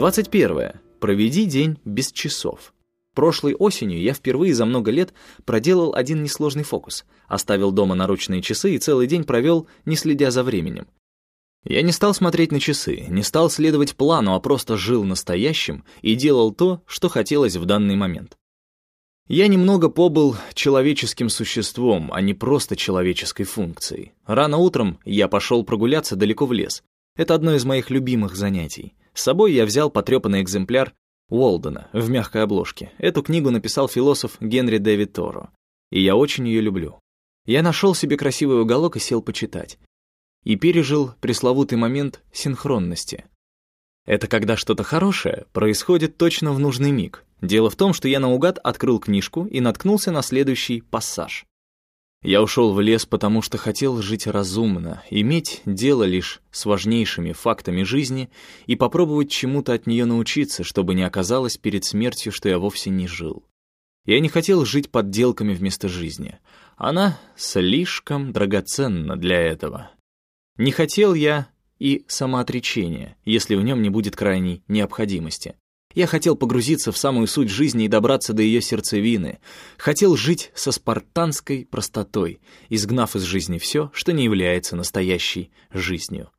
21. Проведи день без часов. Прошлой осенью я впервые за много лет проделал один несложный фокус. Оставил дома наручные часы и целый день провел, не следя за временем. Я не стал смотреть на часы, не стал следовать плану, а просто жил настоящим и делал то, что хотелось в данный момент. Я немного побыл человеческим существом, а не просто человеческой функцией. Рано утром я пошел прогуляться далеко в лес. Это одно из моих любимых занятий. С собой я взял потрепанный экземпляр Уолдена в мягкой обложке. Эту книгу написал философ Генри Дэвид Торо. И я очень ее люблю. Я нашел себе красивый уголок и сел почитать. И пережил пресловутый момент синхронности. Это когда что-то хорошее происходит точно в нужный миг. Дело в том, что я наугад открыл книжку и наткнулся на следующий пассаж. Я ушел в лес, потому что хотел жить разумно, иметь дело лишь с важнейшими фактами жизни и попробовать чему-то от нее научиться, чтобы не оказалось перед смертью, что я вовсе не жил. Я не хотел жить подделками вместо жизни. Она слишком драгоценна для этого. Не хотел я и самоотречение, если в нем не будет крайней необходимости. Я хотел погрузиться в самую суть жизни и добраться до ее сердцевины. Хотел жить со спартанской простотой, изгнав из жизни все, что не является настоящей жизнью.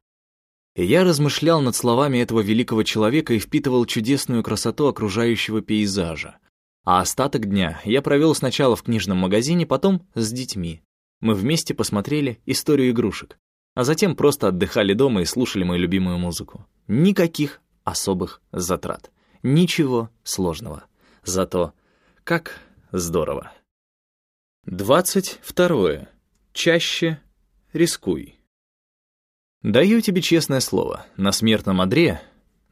И я размышлял над словами этого великого человека и впитывал чудесную красоту окружающего пейзажа. А остаток дня я провел сначала в книжном магазине, потом с детьми. Мы вместе посмотрели историю игрушек а затем просто отдыхали дома и слушали мою любимую музыку. Никаких особых затрат. Ничего сложного. Зато как здорово. 22. Чаще рискуй. Даю тебе честное слово, на смертном одре,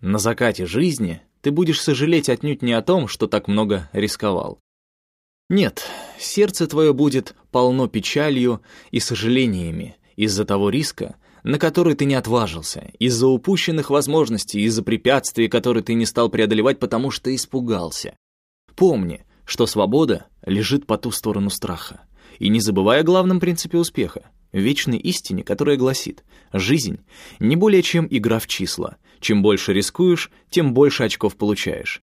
на закате жизни ты будешь сожалеть отнюдь не о том, что так много рисковал. Нет, сердце твое будет полно печалью и сожалениями, из-за того риска, на который ты не отважился, из-за упущенных возможностей, из-за препятствий, которые ты не стал преодолевать, потому что испугался. Помни, что свобода лежит по ту сторону страха. И не забывай о главном принципе успеха, вечной истине, которая гласит, жизнь не более чем игра в числа. Чем больше рискуешь, тем больше очков получаешь.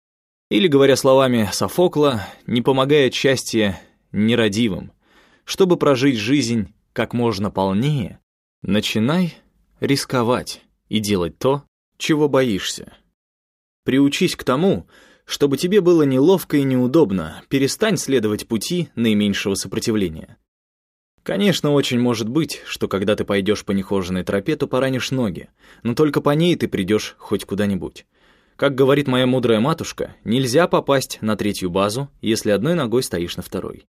Или, говоря словами Софокла, не помогает счастье нерадивым. Чтобы прожить жизнь как можно полнее, начинай рисковать и делать то, чего боишься. Приучись к тому, чтобы тебе было неловко и неудобно, перестань следовать пути наименьшего сопротивления. Конечно, очень может быть, что когда ты пойдешь по нехоженной тропе, то поранишь ноги, но только по ней ты придешь хоть куда-нибудь. Как говорит моя мудрая матушка, нельзя попасть на третью базу, если одной ногой стоишь на второй.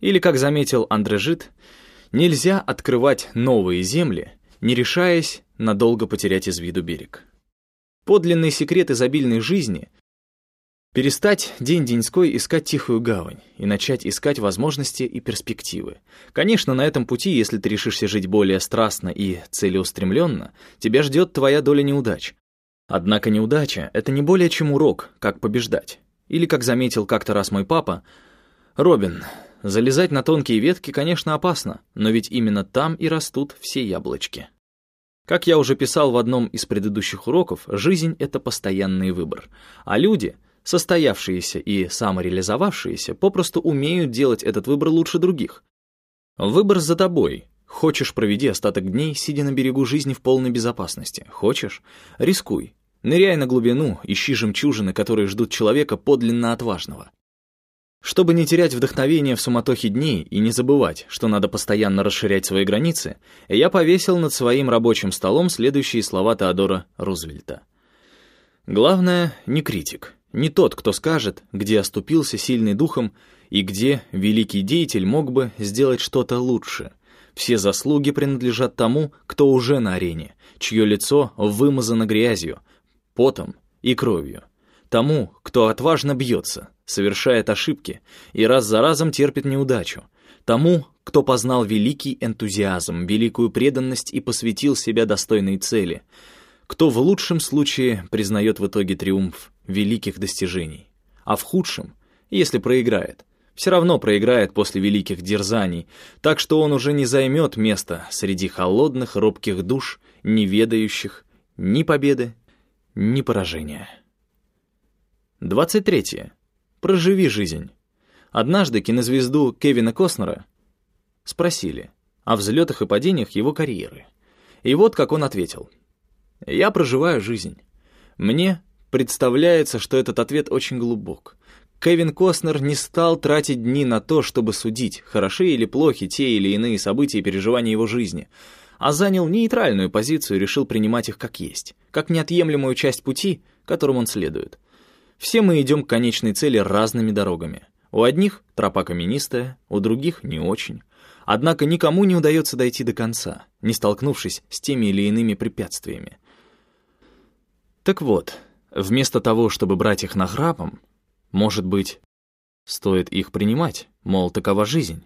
Или, как заметил Андрежит, Нельзя открывать новые земли, не решаясь надолго потерять из виду берег. Подлинный секрет изобильной жизни — перестать день-деньской искать тихую гавань и начать искать возможности и перспективы. Конечно, на этом пути, если ты решишься жить более страстно и целеустремленно, тебя ждет твоя доля неудач. Однако неудача — это не более чем урок, как побеждать. Или, как заметил как-то раз мой папа, «Робин, Залезать на тонкие ветки, конечно, опасно, но ведь именно там и растут все яблочки. Как я уже писал в одном из предыдущих уроков, жизнь — это постоянный выбор, а люди, состоявшиеся и самореализовавшиеся, попросту умеют делать этот выбор лучше других. Выбор за тобой. Хочешь, проведи остаток дней, сидя на берегу жизни в полной безопасности. Хочешь — рискуй. Ныряй на глубину, ищи жемчужины, которые ждут человека подлинно отважного. Чтобы не терять вдохновение в суматохе дней и не забывать, что надо постоянно расширять свои границы, я повесил над своим рабочим столом следующие слова Теодора Рузвельта. «Главное, не критик, не тот, кто скажет, где оступился сильный духом и где великий деятель мог бы сделать что-то лучше. Все заслуги принадлежат тому, кто уже на арене, чье лицо вымазано грязью, потом и кровью. Тому, кто отважно бьется, совершает ошибки и раз за разом терпит неудачу. Тому, кто познал великий энтузиазм, великую преданность и посвятил себя достойной цели. Кто в лучшем случае признает в итоге триумф великих достижений. А в худшем, если проиграет, все равно проиграет после великих дерзаний, так что он уже не займет место среди холодных, робких душ, не ведающих ни победы, ни поражения. 23. Проживи жизнь. Однажды кинозвезду Кевина Костнера спросили о взлетах и падениях его карьеры. И вот как он ответил. «Я проживаю жизнь. Мне представляется, что этот ответ очень глубок. Кевин Костнер не стал тратить дни на то, чтобы судить, хороши или плохи те или иные события и переживания его жизни, а занял нейтральную позицию и решил принимать их как есть, как неотъемлемую часть пути, которым он следует. Все мы идем к конечной цели разными дорогами. У одних тропа каменистая, у других не очень. Однако никому не удается дойти до конца, не столкнувшись с теми или иными препятствиями. Так вот, вместо того, чтобы брать их нахрапом, может быть, стоит их принимать, мол, такова жизнь.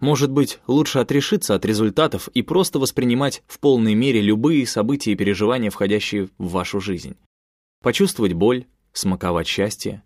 Может быть, лучше отрешиться от результатов и просто воспринимать в полной мере любые события и переживания, входящие в вашу жизнь. Почувствовать боль, смаковать счастье.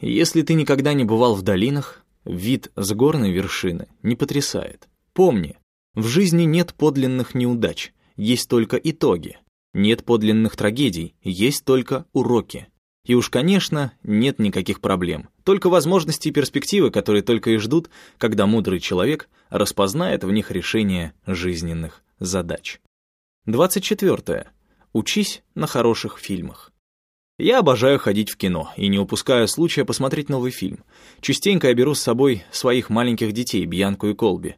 Если ты никогда не бывал в долинах, вид с горной вершины не потрясает. Помни, в жизни нет подлинных неудач, есть только итоги. Нет подлинных трагедий, есть только уроки. И уж, конечно, нет никаких проблем, только возможности и перспективы, которые только и ждут, когда мудрый человек распознает в них решение жизненных задач. 24. Учись на хороших фильмах. Я обожаю ходить в кино и не упускаю случая посмотреть новый фильм. Частенько я беру с собой своих маленьких детей, Бьянку и Колби.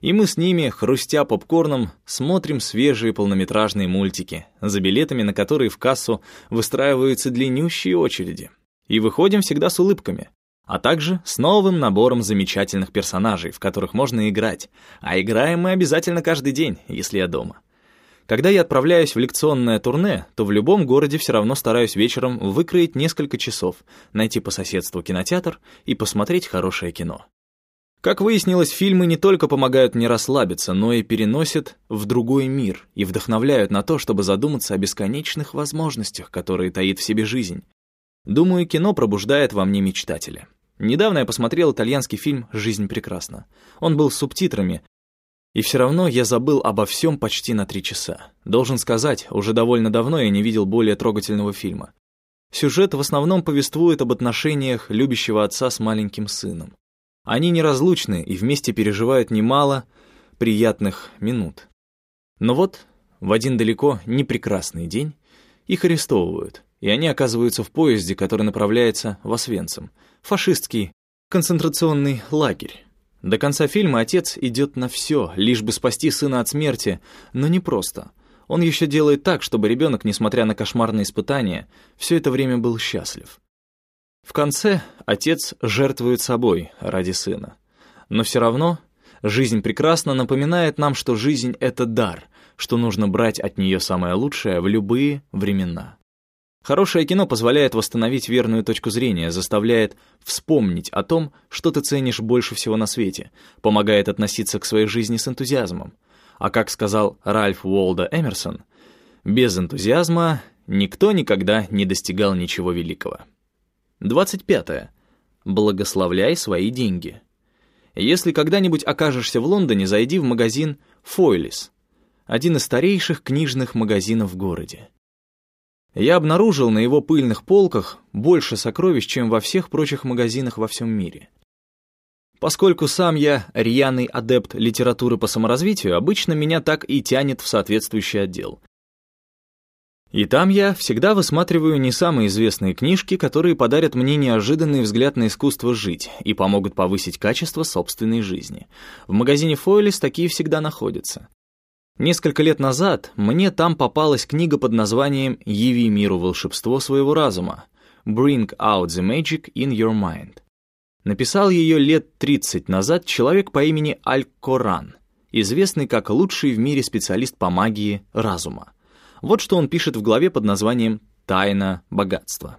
И мы с ними, хрустя попкорном, смотрим свежие полнометражные мультики, за билетами на которые в кассу выстраиваются длиннющие очереди. И выходим всегда с улыбками, а также с новым набором замечательных персонажей, в которых можно играть. А играем мы обязательно каждый день, если я дома. Когда я отправляюсь в лекционное турне, то в любом городе все равно стараюсь вечером выкроить несколько часов, найти по соседству кинотеатр и посмотреть хорошее кино. Как выяснилось, фильмы не только помогают мне расслабиться, но и переносят в другой мир и вдохновляют на то, чтобы задуматься о бесконечных возможностях, которые таит в себе жизнь. Думаю, кино пробуждает во мне мечтателя. Недавно я посмотрел итальянский фильм «Жизнь прекрасна». Он был с субтитрами, и все равно я забыл обо всем почти на три часа. Должен сказать, уже довольно давно я не видел более трогательного фильма. Сюжет в основном повествует об отношениях любящего отца с маленьким сыном. Они неразлучны и вместе переживают немало приятных минут. Но вот в один далеко не прекрасный день их арестовывают, и они оказываются в поезде, который направляется в Освенцим, фашистский концентрационный лагерь. До конца фильма отец идет на все, лишь бы спасти сына от смерти, но не просто. Он еще делает так, чтобы ребенок, несмотря на кошмарные испытания, все это время был счастлив. В конце отец жертвует собой ради сына. Но все равно жизнь прекрасно напоминает нам, что жизнь — это дар, что нужно брать от нее самое лучшее в любые времена. Хорошее кино позволяет восстановить верную точку зрения, заставляет вспомнить о том, что ты ценишь больше всего на свете, помогает относиться к своей жизни с энтузиазмом. А как сказал Ральф Уолда Эмерсон, без энтузиазма никто никогда не достигал ничего великого. 25. Благословляй свои деньги. Если когда-нибудь окажешься в Лондоне, зайди в магазин «Фойлис», один из старейших книжных магазинов в городе. Я обнаружил на его пыльных полках больше сокровищ, чем во всех прочих магазинах во всем мире. Поскольку сам я рьяный адепт литературы по саморазвитию, обычно меня так и тянет в соответствующий отдел. И там я всегда высматриваю не самые известные книжки, которые подарят мне неожиданный взгляд на искусство жить и помогут повысить качество собственной жизни. В магазине Фойлис такие всегда находятся. Несколько лет назад мне там попалась книга под названием «Яви миру волшебство своего разума» «Bring out the magic in your mind». Написал ее лет 30 назад человек по имени Аль-Коран, известный как лучший в мире специалист по магии разума. Вот что он пишет в главе под названием «Тайна богатства».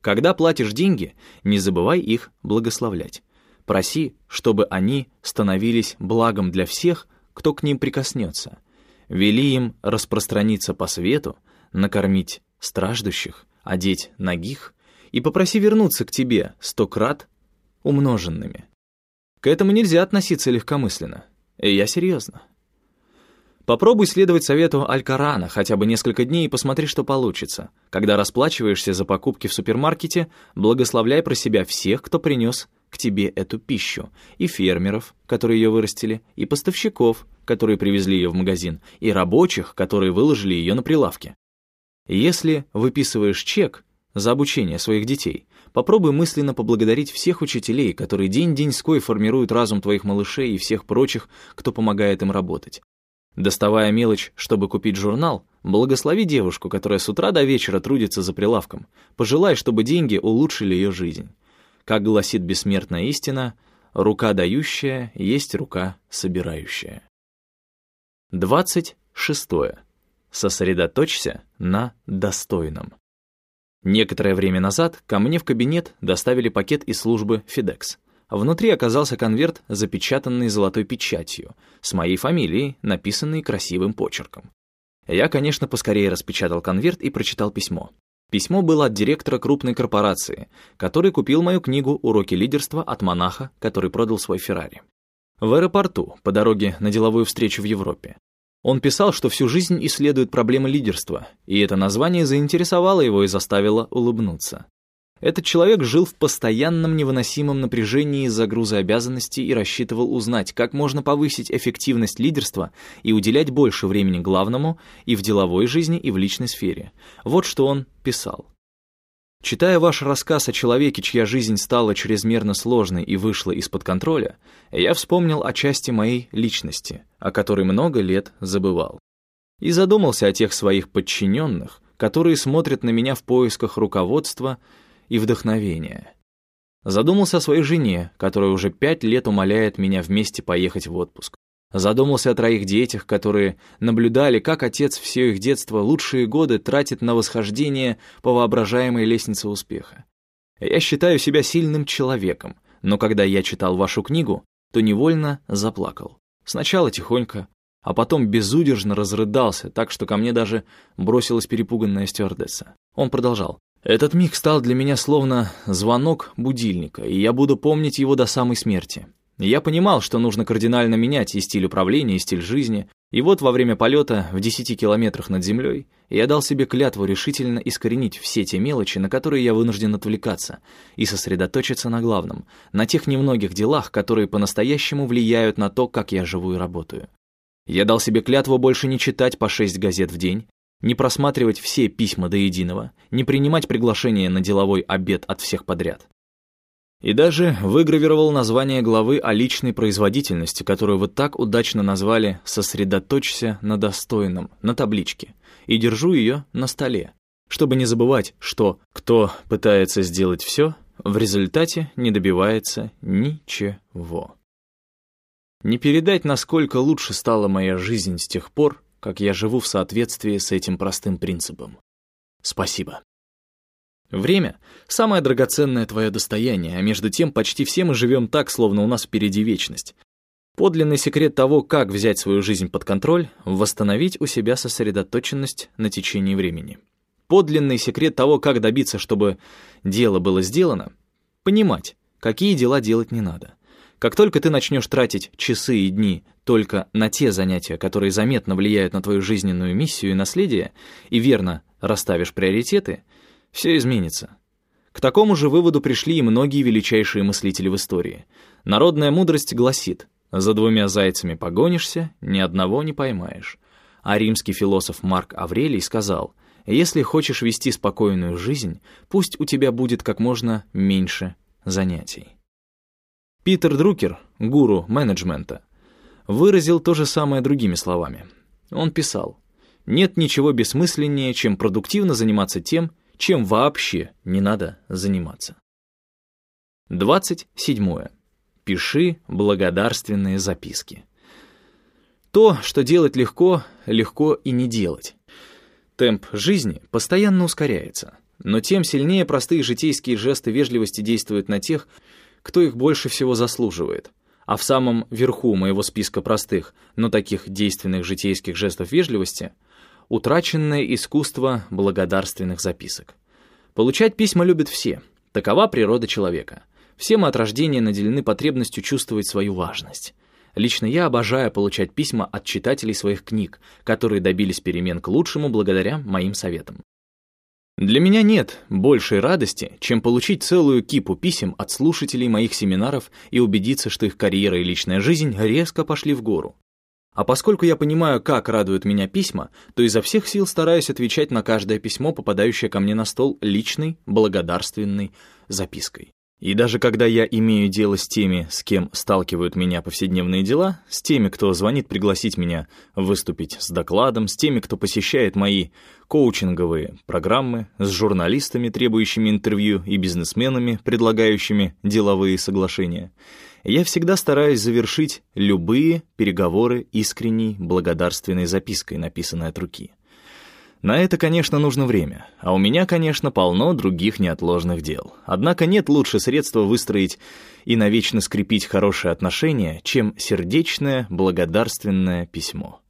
Когда платишь деньги, не забывай их благословлять. Проси, чтобы они становились благом для всех, кто к ним прикоснется. Вели им распространиться по свету, накормить страждущих, одеть ногих и попроси вернуться к тебе сто крат умноженными. К этому нельзя относиться легкомысленно. Я серьезно. Попробуй следовать совету Аль-Корана хотя бы несколько дней и посмотри, что получится. Когда расплачиваешься за покупки в супермаркете, благословляй про себя всех, кто принес к тебе эту пищу, и фермеров, которые ее вырастили, и поставщиков, которые привезли ее в магазин, и рабочих, которые выложили ее на прилавке. Если выписываешь чек за обучение своих детей, попробуй мысленно поблагодарить всех учителей, которые день-деньской формируют разум твоих малышей и всех прочих, кто помогает им работать. Доставая мелочь, чтобы купить журнал, благослови девушку, которая с утра до вечера трудится за прилавком. Пожелай, чтобы деньги улучшили ее жизнь. Как гласит бессмертная истина, рука дающая есть рука собирающая. 26. Сосредоточься на достойном. Некоторое время назад ко мне в кабинет доставили пакет из службы FedEx. Внутри оказался конверт, запечатанный золотой печатью, с моей фамилией, написанный красивым почерком. Я, конечно, поскорее распечатал конверт и прочитал письмо. Письмо было от директора крупной корпорации, который купил мою книгу «Уроки лидерства» от монаха, который продал свой Феррари. В аэропорту, по дороге на деловую встречу в Европе. Он писал, что всю жизнь исследует проблемы лидерства, и это название заинтересовало его и заставило улыбнуться. Этот человек жил в постоянном невыносимом напряжении из-за груза обязанностей и рассчитывал узнать, как можно повысить эффективность лидерства и уделять больше времени главному и в деловой жизни, и в личной сфере. Вот что он писал. Читая ваш рассказ о человеке, чья жизнь стала чрезмерно сложной и вышла из-под контроля, я вспомнил о части моей личности, о которой много лет забывал. И задумался о тех своих подчиненных, которые смотрят на меня в поисках руководства и вдохновения. Задумался о своей жене, которая уже пять лет умоляет меня вместе поехать в отпуск. Задумался о троих детях, которые наблюдали, как отец все их детство лучшие годы тратит на восхождение по воображаемой лестнице успеха. Я считаю себя сильным человеком, но когда я читал вашу книгу, то невольно заплакал. Сначала тихонько, а потом безудержно разрыдался, так что ко мне даже бросилась перепуганная стюардесса. Он продолжал. Этот миг стал для меня словно звонок будильника, и я буду помнить его до самой смерти. Я понимал, что нужно кардинально менять и стиль управления, и стиль жизни, и вот во время полета в 10 километрах над землей я дал себе клятву решительно искоренить все те мелочи, на которые я вынужден отвлекаться, и сосредоточиться на главном, на тех немногих делах, которые по-настоящему влияют на то, как я живу и работаю. Я дал себе клятву больше не читать по шесть газет в день, не просматривать все письма до единого, не принимать приглашения на деловой обед от всех подряд. И даже выгравировал название главы о личной производительности, которую вы так удачно назвали «Сосредоточься на достойном» на табличке, и держу ее на столе, чтобы не забывать, что кто пытается сделать все, в результате не добивается ничего. Не передать, насколько лучше стала моя жизнь с тех пор, как я живу в соответствии с этим простым принципом. Спасибо. Время — самое драгоценное твое достояние, а между тем почти все мы живем так, словно у нас впереди вечность. Подлинный секрет того, как взять свою жизнь под контроль — восстановить у себя сосредоточенность на течение времени. Подлинный секрет того, как добиться, чтобы дело было сделано — понимать, какие дела делать не надо — как только ты начнешь тратить часы и дни только на те занятия, которые заметно влияют на твою жизненную миссию и наследие, и верно расставишь приоритеты, все изменится. К такому же выводу пришли и многие величайшие мыслители в истории. Народная мудрость гласит, за двумя зайцами погонишься, ни одного не поймаешь. А римский философ Марк Аврелий сказал, если хочешь вести спокойную жизнь, пусть у тебя будет как можно меньше занятий. Питер Друкер, гуру менеджмента, выразил то же самое другими словами. Он писал, «Нет ничего бессмысленнее, чем продуктивно заниматься тем, чем вообще не надо заниматься». 27. Пиши благодарственные записки. То, что делать легко, легко и не делать. Темп жизни постоянно ускоряется, но тем сильнее простые житейские жесты вежливости действуют на тех, кто их больше всего заслуживает. А в самом верху моего списка простых, но таких действенных житейских жестов вежливости — утраченное искусство благодарственных записок. Получать письма любят все. Такова природа человека. Все мы от рождения наделены потребностью чувствовать свою важность. Лично я обожаю получать письма от читателей своих книг, которые добились перемен к лучшему благодаря моим советам. Для меня нет большей радости, чем получить целую кипу писем от слушателей моих семинаров и убедиться, что их карьера и личная жизнь резко пошли в гору. А поскольку я понимаю, как радуют меня письма, то изо всех сил стараюсь отвечать на каждое письмо, попадающее ко мне на стол личной, благодарственной запиской. И даже когда я имею дело с теми, с кем сталкивают меня повседневные дела, с теми, кто звонит пригласить меня выступить с докладом, с теми, кто посещает мои коучинговые программы, с журналистами, требующими интервью, и бизнесменами, предлагающими деловые соглашения, я всегда стараюсь завершить любые переговоры искренней благодарственной запиской, написанной от руки. На это, конечно, нужно время, а у меня, конечно, полно других неотложных дел. Однако нет лучше средства выстроить и навечно скрепить хорошие отношения, чем сердечное, благодарственное письмо.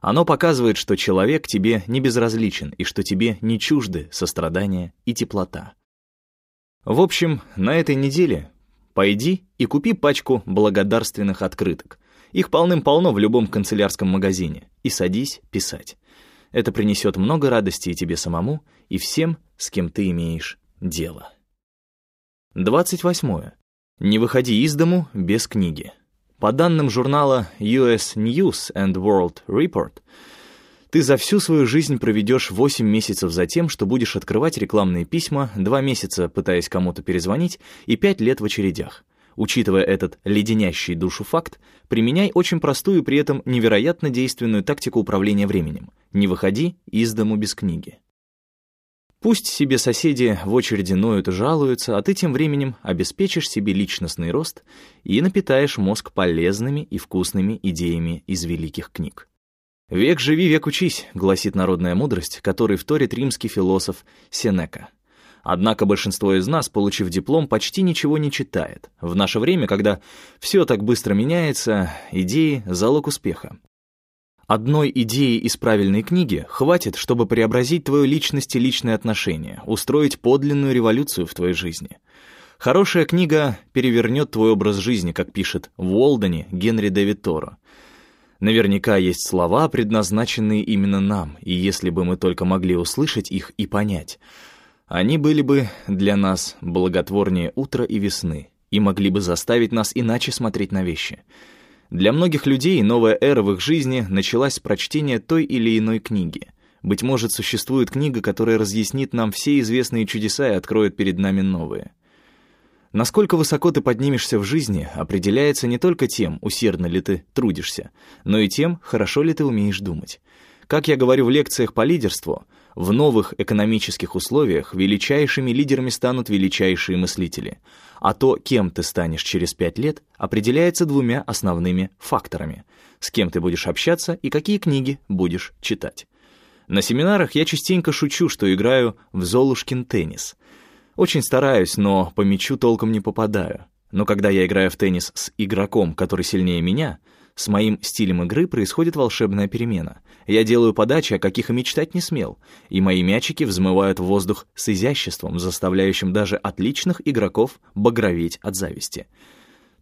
Оно показывает, что человек тебе не безразличен и что тебе не чужды сострадание и теплота. В общем, на этой неделе пойди и купи пачку благодарственных открыток. Их полным-полно в любом канцелярском магазине. И садись писать. Это принесет много радости и тебе самому, и всем, с кем ты имеешь дело. 28. Не выходи из дому без книги. По данным журнала US News and World Report, ты за всю свою жизнь проведешь 8 месяцев за тем, что будешь открывать рекламные письма, 2 месяца пытаясь кому-то перезвонить и 5 лет в очередях. Учитывая этот леденящий душу факт, применяй очень простую и при этом невероятно действенную тактику управления временем. Не выходи из дому без книги. Пусть себе соседи в очереди ноют и жалуются, а ты тем временем обеспечишь себе личностный рост и напитаешь мозг полезными и вкусными идеями из великих книг. «Век живи, век учись», — гласит народная мудрость, которой вторит римский философ Сенека. Однако большинство из нас, получив диплом, почти ничего не читает. В наше время, когда все так быстро меняется, идеи — залог успеха. Одной идеи из правильной книги хватит, чтобы преобразить твою личность и личные отношения, устроить подлинную революцию в твоей жизни. Хорошая книга перевернет твой образ жизни, как пишет в Уолдене Генри Дэвид Торо. Наверняка есть слова, предназначенные именно нам, и если бы мы только могли услышать их и понять — они были бы для нас благотворнее утра и весны и могли бы заставить нас иначе смотреть на вещи. Для многих людей новая эра в их жизни началась с прочтения той или иной книги. Быть может, существует книга, которая разъяснит нам все известные чудеса и откроет перед нами новые. Насколько высоко ты поднимешься в жизни, определяется не только тем, усердно ли ты трудишься, но и тем, хорошо ли ты умеешь думать. Как я говорю в лекциях по лидерству — в новых экономических условиях величайшими лидерами станут величайшие мыслители, а то, кем ты станешь через пять лет, определяется двумя основными факторами — с кем ты будешь общаться и какие книги будешь читать. На семинарах я частенько шучу, что играю в Золушкин теннис. Очень стараюсь, но по мячу толком не попадаю. Но когда я играю в теннис с игроком, который сильнее меня — с моим стилем игры происходит волшебная перемена. Я делаю подачи, о каких и мечтать не смел, и мои мячики взмывают в воздух с изяществом, заставляющим даже отличных игроков багроветь от зависти.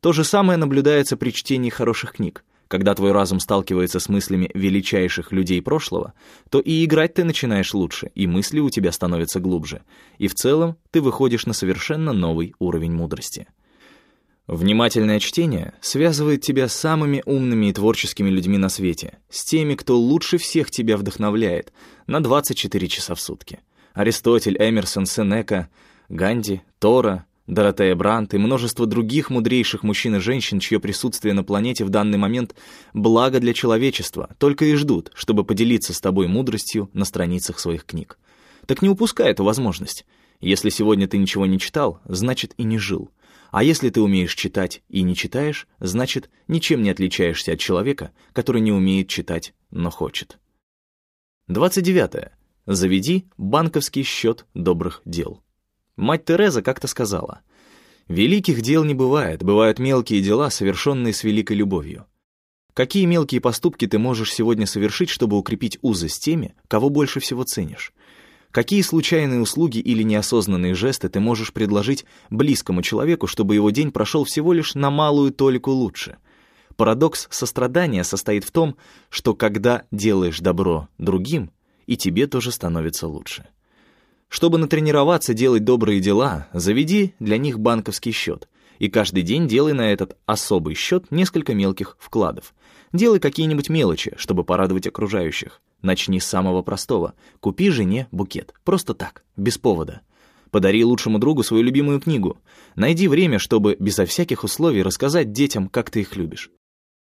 То же самое наблюдается при чтении хороших книг. Когда твой разум сталкивается с мыслями величайших людей прошлого, то и играть ты начинаешь лучше, и мысли у тебя становятся глубже, и в целом ты выходишь на совершенно новый уровень мудрости. Внимательное чтение связывает тебя с самыми умными и творческими людьми на свете, с теми, кто лучше всех тебя вдохновляет, на 24 часа в сутки. Аристотель, Эмерсон, Сенека, Ганди, Тора, Доротея Брант и множество других мудрейших мужчин и женщин, чье присутствие на планете в данный момент благо для человечества, только и ждут, чтобы поделиться с тобой мудростью на страницах своих книг. Так не упускай эту возможность. Если сегодня ты ничего не читал, значит и не жил. А если ты умеешь читать и не читаешь, значит, ничем не отличаешься от человека, который не умеет читать, но хочет. 29. Заведи банковский счет добрых дел. Мать Тереза как-то сказала, «Великих дел не бывает, бывают мелкие дела, совершенные с великой любовью». Какие мелкие поступки ты можешь сегодня совершить, чтобы укрепить узы с теми, кого больше всего ценишь? Какие случайные услуги или неосознанные жесты ты можешь предложить близкому человеку, чтобы его день прошел всего лишь на малую толику лучше? Парадокс сострадания состоит в том, что когда делаешь добро другим, и тебе тоже становится лучше. Чтобы натренироваться делать добрые дела, заведи для них банковский счет, и каждый день делай на этот особый счет несколько мелких вкладов. Делай какие-нибудь мелочи, чтобы порадовать окружающих. Начни с самого простого. Купи жене букет. Просто так, без повода. Подари лучшему другу свою любимую книгу. Найди время, чтобы безо всяких условий рассказать детям, как ты их любишь.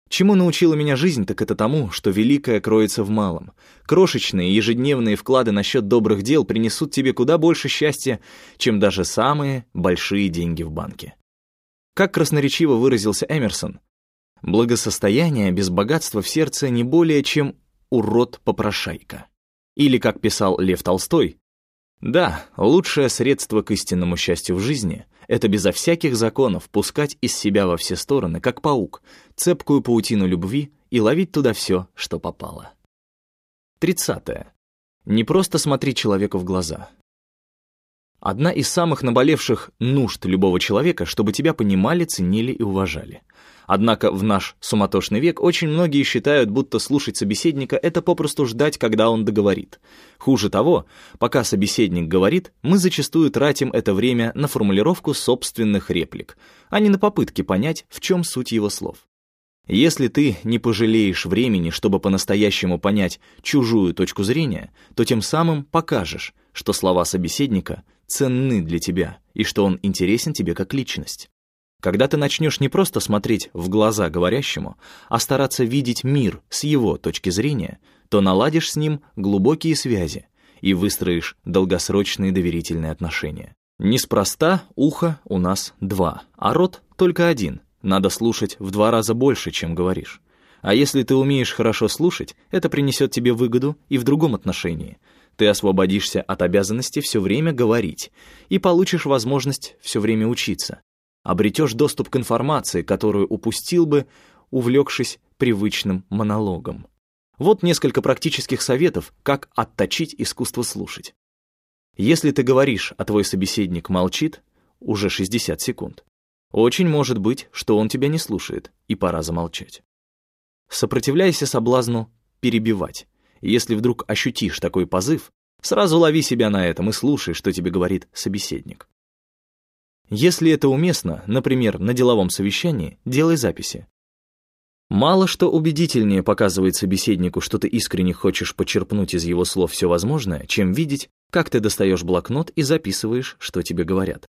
Чему научила меня жизнь, так это тому, что великое кроется в малом. Крошечные ежедневные вклады на счет добрых дел принесут тебе куда больше счастья, чем даже самые большие деньги в банке. Как красноречиво выразился Эмерсон, благосостояние без богатства в сердце не более чем урод-попрошайка. Или, как писал Лев Толстой, да, лучшее средство к истинному счастью в жизни — это безо всяких законов пускать из себя во все стороны, как паук, цепкую паутину любви и ловить туда все, что попало. Тридцатое. Не просто смотри человеку в глаза. Одна из самых наболевших нужд любого человека, чтобы тебя понимали, ценили и уважали — Однако в наш суматошный век очень многие считают, будто слушать собеседника — это попросту ждать, когда он договорит. Хуже того, пока собеседник говорит, мы зачастую тратим это время на формулировку собственных реплик, а не на попытки понять, в чем суть его слов. Если ты не пожалеешь времени, чтобы по-настоящему понять чужую точку зрения, то тем самым покажешь, что слова собеседника ценны для тебя и что он интересен тебе как личность. Когда ты начнешь не просто смотреть в глаза говорящему, а стараться видеть мир с его точки зрения, то наладишь с ним глубокие связи и выстроишь долгосрочные доверительные отношения. Неспроста ухо у нас два, а рот только один. Надо слушать в два раза больше, чем говоришь. А если ты умеешь хорошо слушать, это принесет тебе выгоду и в другом отношении. Ты освободишься от обязанности все время говорить и получишь возможность все время учиться обретешь доступ к информации, которую упустил бы, увлекшись привычным монологом. Вот несколько практических советов, как отточить искусство слушать. Если ты говоришь, а твой собеседник молчит, уже 60 секунд. Очень может быть, что он тебя не слушает, и пора замолчать. Сопротивляйся соблазну перебивать. Если вдруг ощутишь такой позыв, сразу лови себя на этом и слушай, что тебе говорит собеседник. Если это уместно, например, на деловом совещании, делай записи. Мало что убедительнее показывает собеседнику, что ты искренне хочешь почерпнуть из его слов все возможное, чем видеть, как ты достаешь блокнот и записываешь, что тебе говорят.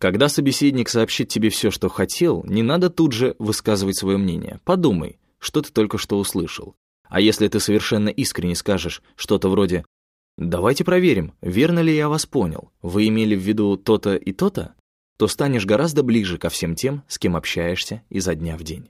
Когда собеседник сообщит тебе все, что хотел, не надо тут же высказывать свое мнение. Подумай, что ты только что услышал. А если ты совершенно искренне скажешь что-то вроде Давайте проверим, верно ли я вас понял. Вы имели в виду то-то и то-то? То станешь гораздо ближе ко всем тем, с кем общаешься изо дня в день.